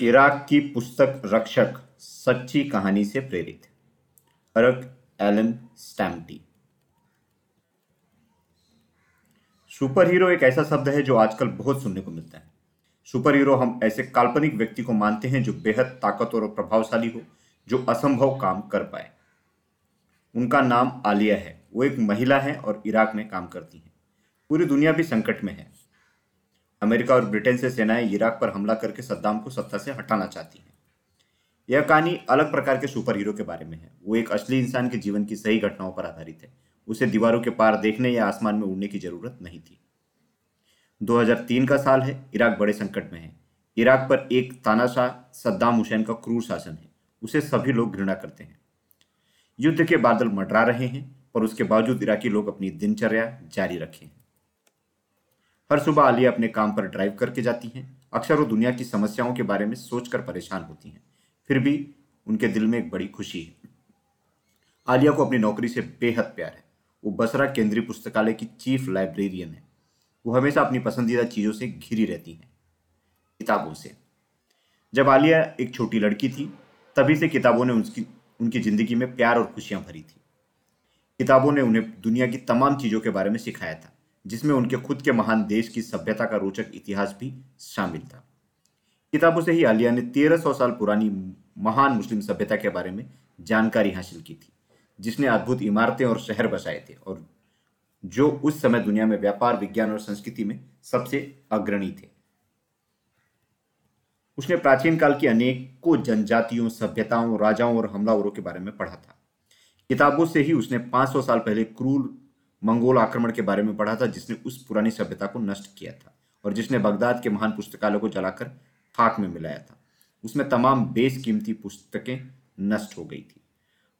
Iraq की पुस्तक रक्षक सच्ची कहानी से प्रेरित। अरक एलन स्टैम्पटी। सुपर हीरो एक ऐसा शब्द है जो आजकल बहुत सुनने को मिलता है। सुपर हीरो हम ऐसे काल्पनिक व्यक्ति को मानते हैं जो बेहद ताकतवर और प्रभावशाली हो, जो असंभव काम कर पाए। उनका नाम आलिया है। वो एक महिला है और इराक में काम करती हैं। पूरी दुनिया भी संकट में है। अमेरिका और ब्रिटेन से सेनाएँ इराक पर हमला करके सद्दाम को सत्ता से हटाना चाहती हैं। यह कहानी अलग प्रकार के सुपर हीरो के बारे में है। वो एक असली इंसान के जीवन की सही घटनाओं पर आधारित है। उसे दीवारों के पार देखने या आसमान में उड़ने की ज़रूरत नहीं थी। 2003 का साल है। इराक बड़े संकट में है। इराक पर एक तानाशाह सद्दाम हुसैन का क्रूर शासन है। उसे सभी लोग घृणा करते हैं। युद्ध के बादल मंडरा रहे हैं, पर उसके बावजूद इराकी लोग अपनी दिनचर्या जारी रखे। हैं हर सुबह आलिया अपने काम पर ड्राइव करके जाती हैं। अक्सर वो दुनिया की समस्याओं के बारे में सोचकर परेशान होती हैं। फिर भी उनके दिल में एक बड़ी खुशी है। आलिया को अपनी नौकरी से बेहद प्यार है। वो बसरा केंद्रीय पुस्तकालय की चीफ लाइब्रेरियन है। वो हमेशा अपनी पसंदीदा चीज़ों से घिरी रहती हैं। किताबों से। जब आलिया एक छोटी लड़की थी, तभी से किताबों ने उसकी, उनकी ज़िंदगी में प्यार और खुशियाँ भरी थी। किताबों ने उन्हें दुनिया की तमाम चीज़ों के बारे में सिखाया था। जिसमें उनके खुद के महान देश की सभ्यता का रोचक इतिहास भी शामिल था। किताबों से ही आलिया ने तेरह सौ साल पुरानी महान मुस्लिम सभ्यता के बारे में जानकारी हासिल की थी, जिसने अद्भुत इमारतें और शहर बसाए थे और जो उस समय दुनिया में व्यापार, विज्ञान और संस्कृति में सबसे अग्रणी थे। उसने प्राचीन काल की अनेकों जनजातियों, सभ्यताओं, राजाओं और हमलावरों के बारे में पढ़ा था। किताबों से ही उसने 500 साल पहले क्रूर मंगोल आक्रमण के बारे में पढ़ा था, जिसने उस पुरानी सभ्यता को नष्ट किया था और जिसने बगदाद के महान पुस्तकालय को जलाकर खाक में मिलाया था। उसमें तमाम बेसकीमती पुस्तकें नष्ट हो गई थी।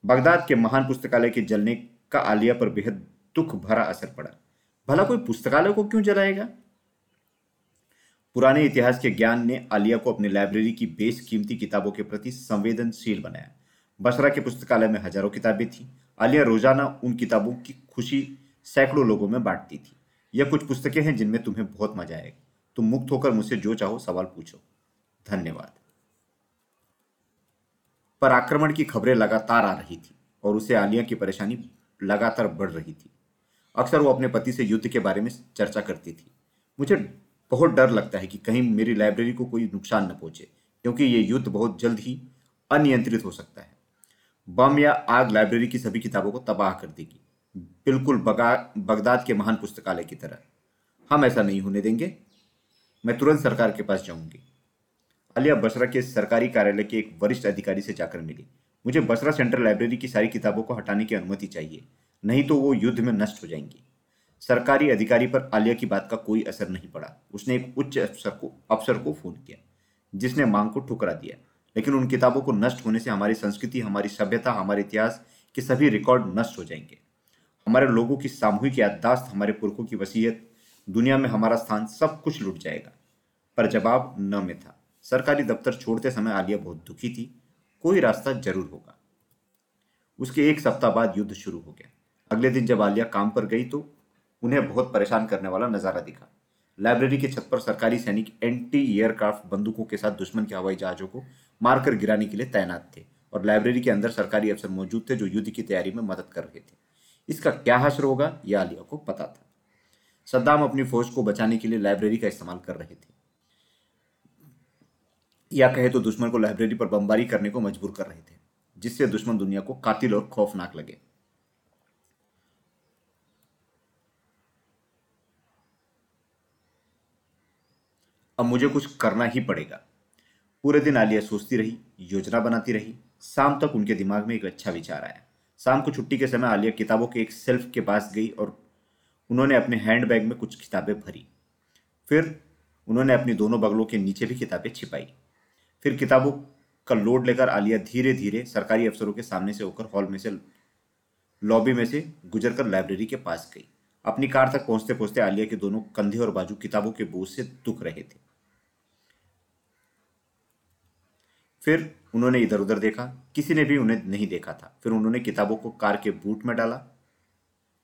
बगदाद के महान पुस्तकालय के जलने का आलिया पर बेहद दुख भरा असर पड़ा। भला कोई पुस्तकालय को क्यों जलाएगा? पुराने इतिहास के ज्ञान ने आलिया को अपनी लाइब्रेरी की बेस कीमती किताबों के प्रति संवेदनशील बनाया। बसरा के पुस्तकालय में हज़ारों किताबें थी। आलिया रोज़ाना उन किताबों की खुशी सैकड़ों लोगों में बांटती थी। यह कुछ पुस्तकें हैं जिनमें तुम्हें बहुत मज़ा आएगा। तुम मुक्त होकर मुझसे जो चाहो सवाल पूछो। धन्यवाद। पर आक्रमण की खबरें लगातार आ रही थी और उसे आलिया की परेशानी लगातार बढ़ रही थी। अक्सर वो अपने पति से युद्ध के बारे में चर्चा करती थी। मुझे बहुत डर लगता है कि कहीं मेरी लाइब्रेरी को कोई नुकसान न पहुँचे, क्योंकि ये युद्ध बहुत जल्द ही अनियंत्रित हो सकता है। बम या आग लाइब्रेरी की सभी किताबों को तबाह कर देगी। बिल्कुल बगा, बगदाद के महान पुस्तकालय की तरह। हम ऐसा नहीं होने देंगे। मैं तुरंत सरकार के पास जाऊँगी। आलिया बसरा के सरकारी कार्यालय के एक वरिष्ठ अधिकारी से जाकर मिली। मुझे बसरा सेंट्रल लाइब्रेरी की सारी किताबों को हटाने की अनुमति चाहिए, नहीं तो वो युद्ध में नष्ट हो जाएँगी। सरकारी अधिकारी पर आलिया की बात का कोई असर नहीं पड़ा। उसने एक उच्च अफसर को अफसर को फ़ोन किया, जिसने मांग को ठुकरा दिया। लेकिन उन किताबों को नष्ट होने से हमारी संस्कृति, हमारी सभ्यता, हमारे इतिहास के सभी रिकॉर्ड नष्ट हो जाएँगे। हमारे लोगों की सामूहिक याददाश्त, हमारे पुरखों की वसीयत, दुनिया में हमारा स्थान सब कुछ लुट जाएगा। पर जवाब न में था। सरकारी दफ्तर छोड़ते समय आलिया बहुत दुखी थी। कोई रास्ता ज़रूर होगा। उसके एक सप्ताह बाद युद्ध शुरू हो गया। अगले दिन जब आलिया काम पर गई तो उन्हें बहुत परेशान करने वाला नज़ारा दिखा। लाइब्रेरी के छत पर सरकारी सैनिक एंटी एयरक्राफ्ट बंदूकों के साथ दुश्मन के हवाई जहाजों को मारकर गिराने के लिए तैनात थे और लाइब्रेरी के अंदर सरकारी अफसर मौजूद थे जो युद्ध की तैयारी में मदद कर रहे थे। इसका क्या हश्र होगा? यह आलिया को पता था। सद्दाम अपनी फौज को बचाने के लिए लाइब्रेरी का इस्तेमाल कर रहे थे। या कहे तो दुश्मन को लाइब्रेरी पर बमबारी करने को मजबूर कर रहे थे, जिससे दुश्मन दुनिया को कातिल और खौफनाक लगे। अब मुझे कुछ करना ही पड़ेगा। पूरे दिन आलिया सोचती रही, योजना बनाती रही। शाम तक उनके दिमाग में एक अच्छा विचार आया। शाम को छुट्टी के समय आलिया किताबों के एक सेल्फ के पास गई और उन्होंने अपने हैंड बैग में कुछ किताबें भरी। फिर उन्होंने अपनी दोनों बगलों के नीचे भी किताबें छिपाई। फिर किताबों का लोड लेकर आलिया धीरे धीरे सरकारी अफसरों के सामने से होकर हॉल में से, लॉबी में से गुजरकर लाइब्रेरी के पास गई। अपनी कार तक पहुँचते पहुँचते आलिया के दोनों कंधे और बाजू किताबों के बोझ से दुख रहे थे। फिर उन्होंने इधर उधर देखा। किसी ने भी उन्हें नहीं देखा था। फिर उन्होंने किताबों को कार के बूट में डाला।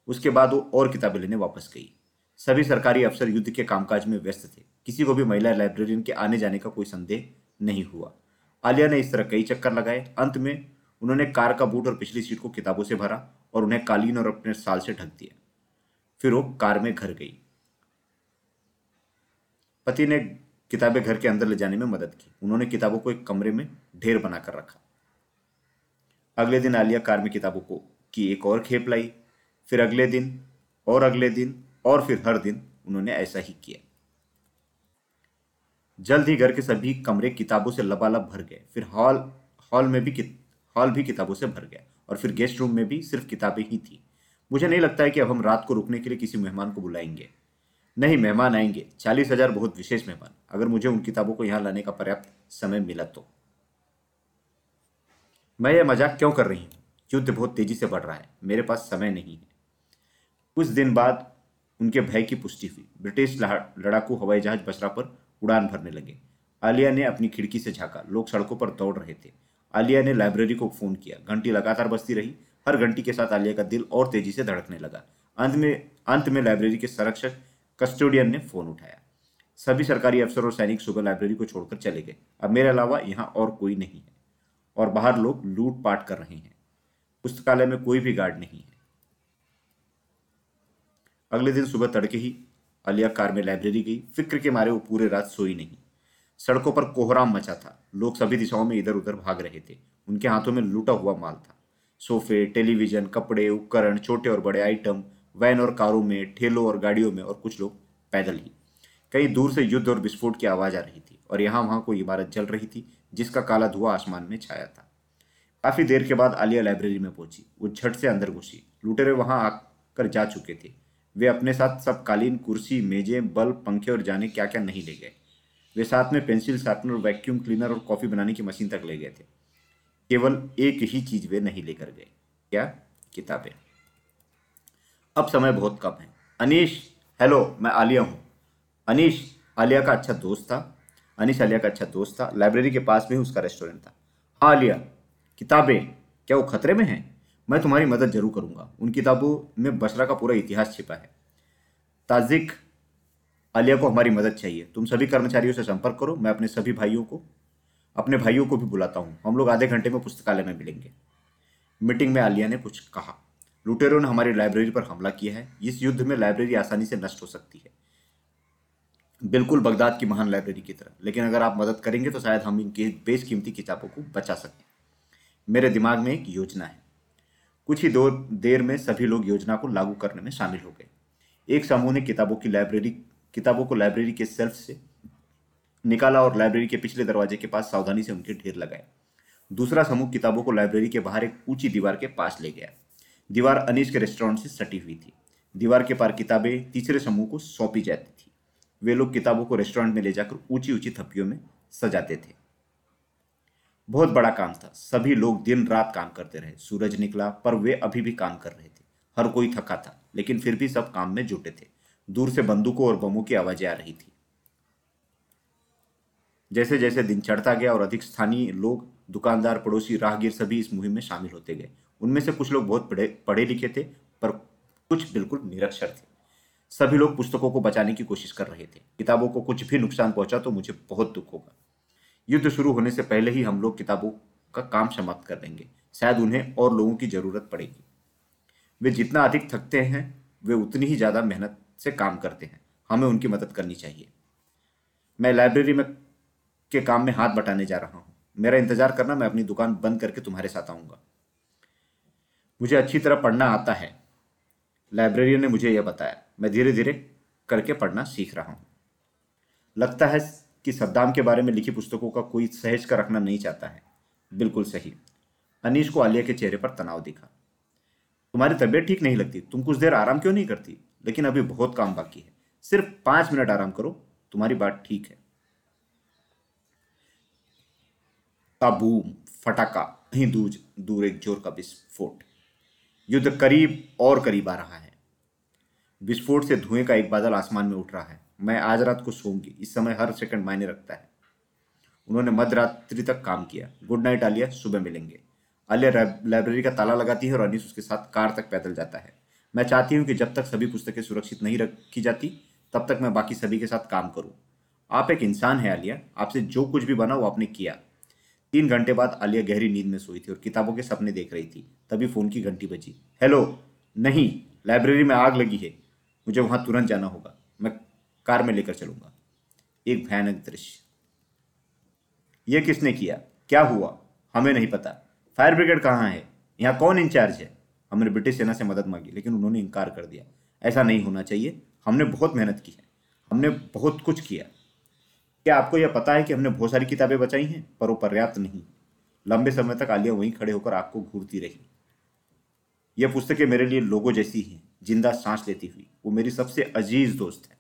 उसके बाद वो और किताबें लेने वापस गई। सभी सरकारी अफसर युद्ध के कामकाज में व्यस्त थे। किसी को भी महिला लाइब्रेरियन के आने जाने का कोई संदेह नहीं हुआ। आलिया ने इस तरह कई चक्कर लगाए। अंत में उन्होंने कार का बूट और पिछली सीट को किताबों से भरा और उन्हें कालीन और अपने साल से ढक दिया। फिर वो कार में घर गई। पति ने किताबें घर के अंदर ले जाने में मदद की। उन्होंने किताबों को एक कमरे में ढेर बनाकर रखा। अगले दिन आलिया कार में किताबों को की एक और खेप लाई। फिर अगले दिन, और अगले दिन, और फिर हर दिन उन्होंने ऐसा ही किया। जल्द ही घर के सभी कमरे किताबों से लबालब भर गए। फिर हॉल हॉल में भी हॉल भी किताबों से भर गया। और फिर गेस्ट रूम में भी सिर्फ़ किताबें ही थी। मुझे नहीं लगता है कि अब हम रात को रुकने के लिए किसी मेहमान को बुलाएँगे। नहीं, मेहमान आएँगे। चालीस हज़ार बहुत विशेष मेहमान। अगर मुझे उन किताबों को यहाँ लाने का पर्याप्त समय मिला तो। मैं यह मज़ाक क्यों कर रही हूँ? युद्ध बहुत तेज़ी से बढ़ रहा है। मेरे पास समय नहीं है। कुछ दिन बाद उनके भय की पुष्टि हुई। ब्रिटिश लड़ाकू हवाई जहाज़ बसरा पर उड़ान भरने लगे। आलिया ने अपनी खिड़की से झांका। लोग सड़कों पर दौड़ रहे थे। आलिया ने लाइब्रेरी को फ़ोन किया। घंटी लगातार बजती रही। हर घंटी के साथ आलिया का दिल और तेज़ी से धड़कने लगा। अंत में अंत में लाइब्रेरी के संरक्षक कस्टोडियन ने फ़ोन उठाया। सभी सरकारी अफसर और सैनिक सुबह लाइब्रेरी को छोड़कर चले गए। अब मेरे अलावा यहाँ और कोई नहीं है और बाहर लोग लूट पाट कर रहे हैं। पुस्तकालय में कोई भी गार्ड नहीं है। अगले दिन सुबह तड़के ही अलिया कार में लाइब्रेरी गई। फ़िक्र के मारे वो पूरे रात सोई नहीं। सड़कों पर कोहराम मचा था। लोग सभी दिशाओं में इधर उधर भाग रहे थे। उनके हाथों में लूटा हुआ माल था। सोफे, टेलीविज़न, कपड़े, उपकरण, छोटे और बड़े आइटम वैन और कारों में, ठेलों और गाड़ियों में और कुछ लोग पैदल ही। कहीं दूर से युद्ध और विस्फोट की आवाज़ आ रही थी और यहाँ वहाँ कोई इमारत जल रही थी, जिसका काला धुआँ आसमान में छाया था। काफ़ी देर के बाद आलिया लाइब्रेरी में पहुँची। वो झट से अंदर घुसी। लुटेरे वहाँ आकर जा चुके थे। वे अपने साथ सब कालीन कुर्सी, मेजें, बल्ब, पंखे और जाने क्या क्या नहीं ले गए। वे साथ में पेंसिल, शार्पनर, वैक्यूम क्लीनर और कॉफ़ी बनाने की मशीन तक ले गए थे। केवल एक ही चीज़ वे नहीं लेकर गए। क्या? किताबें। अब समय बहुत कम है। अनीश हेलो मैं आलिया हूँ। अनीश, आलिया का अच्छा दोस्त था। अनीश, आलिया का अच्छा दोस्त था। लाइब्रेरी के पास में ही उसका रेस्टोरेंट था। हाँ आलिया, किताबें, क्या वो खतरे में हैं? मैं तुम्हारी मदद ज़रूर करूँगा। उन किताबों में बसरा का पूरा इतिहास छिपा है। ताजिक, आलिया को हमारी मदद चाहिए। तुम सभी कर्मचारियों से संपर्क करो। मैं अपने सभी भाइयों को, अपने भाइयों को भी बुलाता हूँ। हम लोग आधे घंटे में पुस्तकालय में मिलेंगे। मीटिंग में आलिया ने कुछ कहा। लुटेरों ने हमारी लाइब्रेरी पर हमला किया है। इस युद्ध में लाइब्रेरी आसानी से नष्ट हो सकती है। बिल्कुल बगदाद की महान लाइब्रेरी की तरह। लेकिन अगर आप मदद करेंगे तो शायद हम इनकी बेशकीमती किताबों को बचा सकें। मेरे दिमाग में एक योजना है। कुछ ही दो, देर में सभी लोग योजना को लागू करने में शामिल हो गए। एक समूह ने किताबों की लाइब्रेरी, किताबों को लाइब्रेरी के सेल्फ से निकाला और लाइब्रेरी के पिछले दरवाजे के पास सावधानी से उनके ढेर लगाए। दूसरा समूह किताबों को लाइब्रेरी के बाहर एक ऊँची दीवार के पास ले गया। दीवार अनीश के रेस्टोरेंट से सटी हुई थी। दीवार के पार किताबें तीसरे समूह को सौंपी जाती थी। वे लोग किताबों को रेस्टोरेंट में ले जाकर ऊँची ऊँची थप्पियों में सजाते थे। बहुत बड़ा काम था। सभी लोग दिन रात काम करते रहे। सूरज निकला, पर वे अभी भी काम कर रहे थे। हर कोई थका था, लेकिन फिर भी सब काम में जुटे थे। दूर से बंदूकों और बमों की आवाज़ें आ रही थी। जैसे जैसे दिन चढ़ता गया और अधिक स्थानीय लोग, दुकानदार, पड़ोसी, राहगीर सभी इस मुहिम में शामिल होते गए। उनमें से कुछ लोग बहुत पढ़े पढ़े लिखे थे, पर कुछ बिल्कुल निरक्षर थे। सभी लोग पुस्तकों को बचाने की कोशिश कर रहे थे। किताबों को कुछ भी नुकसान पहुँचा तो मुझे बहुत दुख होगा। युद्ध शुरू होने से पहले ही हम लोग किताबों का काम समाप्त कर देंगे। शायद उन्हें और लोगों की ज़रूरत पड़ेगी। वे जितना अधिक थकते हैं, वे उतनी ही ज़्यादा मेहनत से काम करते हैं। हमें उनकी मदद करनी चाहिए। मैं लाइब्रेरी में, के काम में हाथ बटाने जा रहा हूँ। मेरा इंतज़ार करना, मैं अपनी दुकान बंद करके तुम्हारे साथ आऊँगा। मुझे अच्छी तरह पढ़ना आता है। लाइब्रेरियन ने मुझे यह बताया। मैं धीरे धीरे करके पढ़ना सीख रहा हूँ। लगता है कि सद्दाम के बारे में लिखी पुस्तकों का कोई सहज का रखना नहीं चाहता है। बिल्कुल सही। अनीश को आलिया के चेहरे पर तनाव दिखा। तुम्हारी तबीयत ठीक नहीं लगती? तुम कुछ देर आराम क्यों नहीं करती? लेकिन अभी बहुत काम बाकी है। सिर्फ़ पाँच मिनट आराम करो। तुम्हारी बात ठीक है। ताबूम फटाका दूर दूर एक ज़ोर का विस्फोट। युद्ध करीब और करीब आ रहा है। विस्फोट से धुएँ का एक बादल आसमान में उठ रहा है। मैं आज रात को सोऊँगी। इस समय हर सेकंड मायने रखता है। उन्होंने मध्यरात्रि तक काम किया। Good night, Alia. सुबह मिलेंगे। आलिया लाइब्रेरी का ताला लगाती है और अनिस उसके साथ कार तक पैदल जाता है। मैं चाहती हूँ कि जब तक सभी पुस्तकें सुरक्षित नहीं रखी जाती, तब तक मैं बाकी सभी के साथ काम करूँ। आप एक इंसान है, आलिया। आपसे जो कुछ भी बना, वो आपने किया। तीन घंटे बाद आलिया गहरी नींद में सोई थी और किताबों के सपने देख रही थी, तभी फ़ोन की घंटी बजी। हेलो, नहीं, लाइब्रेरी में आग लगी है, मुझे वहाँ तुरंत जाना होगा, मैं कार में लेकर चलूँगा। एक भयानक दृश्य। यह किसने किया? क्या हुआ? हमें नहीं पता। फायर ब्रिगेड कहाँ है? यहाँ कौन इंचार्ज है? हमने ब्रिटिश सेना से मदद मांगी, लेकिन उन्होंने इनकार कर दिया। ऐसा नहीं होना चाहिए। हमने बहुत मेहनत की है। हमने बहुत कुछ किया। क्या आपको यह पता है कि हमने बहुत सारी किताबें बचाई हैं, पर वो पर्याप्त नहीं। लंबे समय तक आलिया वहीं खड़े होकर आग को घूरती रही। यह पुस्तकें मेरे लिए लोगों जैसी हैं, ज़िंदा सांस लेती हुई। वो मेरी सबसे अज़ीज़ दोस्त है।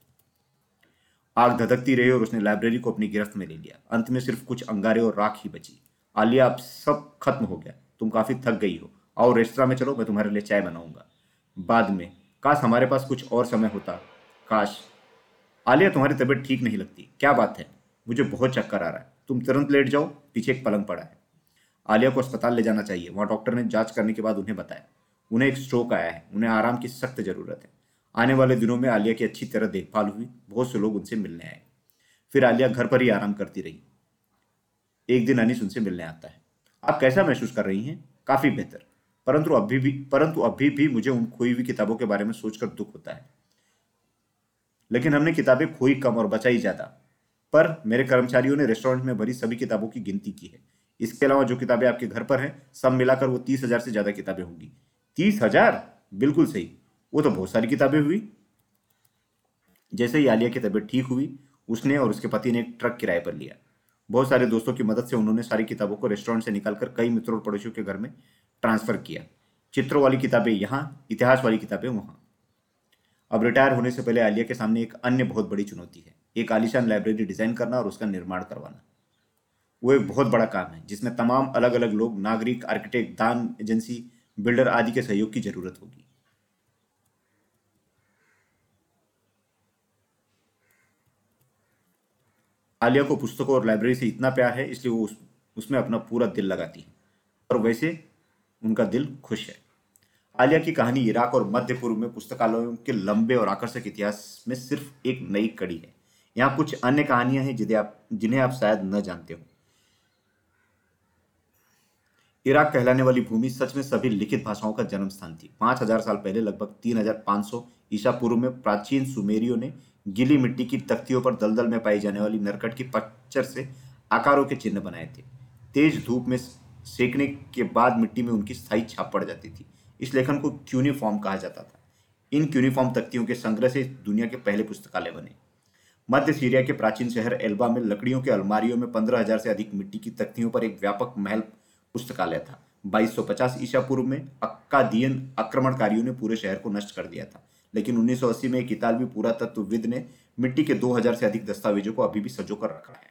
आग धधकती रही और उसने लाइब्रेरी को अपनी गिरफ्त में ले लिया। अंत में सिर्फ़ कुछ अंगारे और राख ही बची। आलिया, अब सब खत्म हो गया। तुम काफ़ी थक गई हो। आओ रेस्तरा में चलो, मैं तुम्हारे लिए चाय बनाऊँगा। बाद में, काश हमारे पास कुछ और समय होता। काश। आलिया, तुम्हारी तबीयत ठीक नहीं लगती। क्या बात है? मुझे बहुत चक्कर आ रहा है। तुम तुरंत लेट जाओ, पीछे एक पलंग पड़ा है। आलिया को अस्पताल ले जाना चाहिए। वहाँ डॉक्टर ने जाँच करने के बाद उन्हें बताया। उन्हें एक स्ट्रोक आया है। उन्हें आराम की सख्त ज़रूरत है। आने वाले दिनों में आलिया की अच्छी तरह देखभाल हुई। बहुत से लोग उनसे मिलने आए। फिर आलिया घर पर ही आराम करती रही। एक दिन अनिस उनसे मिलने आता है। आप कैसा महसूस कर रही हैं? काफ़ी बेहतर। परंतु अभी भी, परंतु अभी भी मुझे उन खोई हुई किताबों के बारे में सोचकर दुख होता है। लेकिन हमने किताबें खोई कम और बचाई ज़्यादा। पर मेरे कर्मचारियों ने रेस्टोरेंट में भरी सभी किताबों की गिनती की है। इसके अलावा जो किताबें आपके घर पर हैं, सब मिलाकर वो तीस हज़ार से ज़्यादा किताबें होंगी। तीस हज़ार? बिल्कुल सही। वो तो बहुत सारी किताबें हुई। जैसे ही आलिया की तबीयत ठीक हुई, उसने और उसके पति ने एक ट्रक किराए पर लिया। बहुत सारे दोस्तों की मदद से उन्होंने सारी किताबों को रेस्टोरेंट से निकालकर कई मित्रों और पड़ोसियों के घर में ट्रांसफ़र किया। चित्रों वाली किताबें यहाँ, इतिहास वाली किताबें वहाँ। अब रिटायर होने से पहले आलिया के सामने एक अन्य बहुत बड़ी चुनौती है। एक आलिशान लाइब्रेरी डिज़ाइन करना और उसका निर्माण करवाना। वो एक बहुत बड़ा काम है जिसमें तमाम अलग अलग लोग नागरिक आर्किटेक्ट दान एजेंसी बिल्डर आदि के सहयोग की ज़रूरत होगी। आलिया को पुस्तकों और लाइब्रेरी से इतना प्यार है इसलिए वो उस, उसमें अपना पूरा दिल लगाती है। और वैसे उनका दिल खुश है। आलिया की कहानी इराक और मध्य पूर्व में पुस्तकालयों के लंबे और आकर्षक इतिहास में सिर्फ़ एक नई कड़ी है। यहाँ कुछ अन्य कहानियाँ हैं जिन्हें आप जिन्हें आप शायद न जानते हो। इराक कहलाने वाली भूमि सच में सभी लिखित भाषाओं का जन्म स्थान थी। पाँच हज़ार साल पहले लगभग तीन हज़ार पाँच सौ ईसा पूर्व में प्राचीन सुमेरियों ने गीली मिट्टी की तख्तियों पर दलदल में पाई जाने वाली नरकट की पच्चर से आकारों के चिन्ह बनाए थे। तेज धूप में सेकने के बाद मिट्टी में उनकी स्थायी छाप पड़ जाती थी। इस लेखन को क्यूनिफॉर्म कहा जाता था। इन क्यूनिफॉर्म तख्तियों के संग्रह से दुनिया के पहले पुस्तकालय बने। मध्य सीरिया के प्राचीन शहर एल्बा में लकड़ियों के अलमारियों में पंद्रह हज़ार से अधिक मिट्टी की तख्तियों पर एक व्यापक महल पुस्तकालय था। 2250 ईसा पूर्व में अक्कादियन आक्रमणकारियों ने पूरे शहर को नष्ट कर दिया था। लेकिन 1980 में एक इतालवी पुरातत्वविद ने मिट्टी के 2000 से अधिक दस्तावेजों को अभी भी सजो कर रखा है।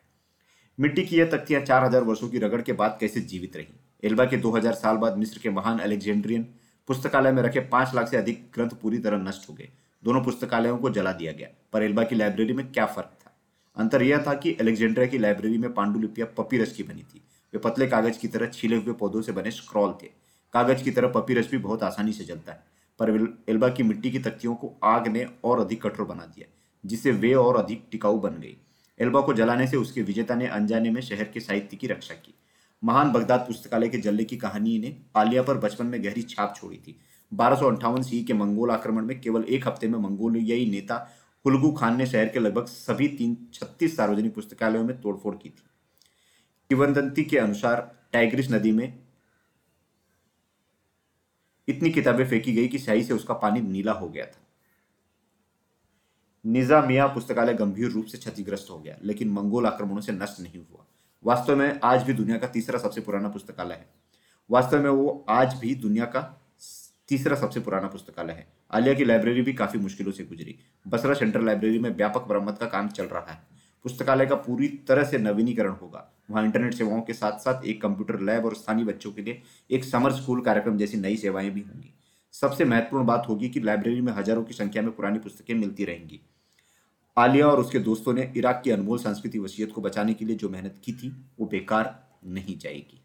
मिट्टी की यह तख्तियाँ 4000 वर्षों की रगड़ के बाद कैसे जीवित रही? एल्बा के 2000 साल बाद मिस्र के महान अलेक्जेंड्रियन पुस्तकालय में रखे पाँच लाख से अधिक ग्रंथ पूरी तरह नष्ट हो गए। दोनों पुस्तकालयों को जला दिया गया। पर एल्बा की लाइब्रेरी में क्या फ़र्क था? अंतर यह था कि अलेक्जेंड्रिया की लाइब्रेरी में पांडुलिपियाँ पपीरस की बनी थी। वे पतले कागज़ की तरह छीले हुए पौधों से बने स्क्रॉल थे। कागज़ की तरह पपीरस भी बहुत आसानी से जलता है, पर एल्बा की मिट्टी की तख्तियों को आग ने और अधिक कठोर बना दिया, जिससे वे और अधिक टिकाऊ बन गई। एल्बा को जलाने से उसके विजेता ने अनजाने में शहर के साहित्य की रक्षा की। महान बगदाद पुस्तकालय के जलने की कहानी ने आलिया पर बचपन में गहरी छाप छोड़ी थी। बारह सौ के मंगोल आक्रमण में केवल एक हफ़्ते में मंगोलियाई नेता हुलगू खान ने शहर के लगभग सभी तीन छत्तीस सार्वजनिक पुस्तकालयों में तोड़फोड़ की थी। किवंदंती के अनुसार टाइग्रिस नदी में इतनी किताबें फेंकी गई कि स्याही से उसका पानी नीला हो गया था। निजामिया पुस्तकालय गंभीर रूप से क्षतिग्रस्त हो गया, लेकिन मंगोल आक्रमणों से नष्ट नहीं हुआ। वास्तव में आज भी दुनिया का तीसरा सबसे पुराना पुस्तकालय है। वास्तव में वो आज भी दुनिया का तीसरा सबसे पुराना पुस्तकालय है। आलिया की लाइब्रेरी भी काफ़ी मुश्किलों से गुजरी। बसरा सेंट्रल लाइब्रेरी में व्यापक मरम्मत का काम चल रहा है। पुस्तकालय का पूरी तरह से नवीनीकरण होगा। वहाँ इंटरनेट सेवाओं के साथ साथ एक कंप्यूटर लैब और स्थानीय बच्चों के लिए एक समर स्कूल कार्यक्रम जैसी नई सेवाएँ भी होंगी। सबसे महत्वपूर्ण बात होगी कि लाइब्रेरी में हज़ारों की संख्या में पुरानी पुस्तकें मिलती रहेंगी। आलिया और उसके दोस्तों ने इराक की अनमोल सांस्कृतिक वसीयत को बचाने के लिए जो मेहनत की थी, वो बेकार नहीं जाएगी।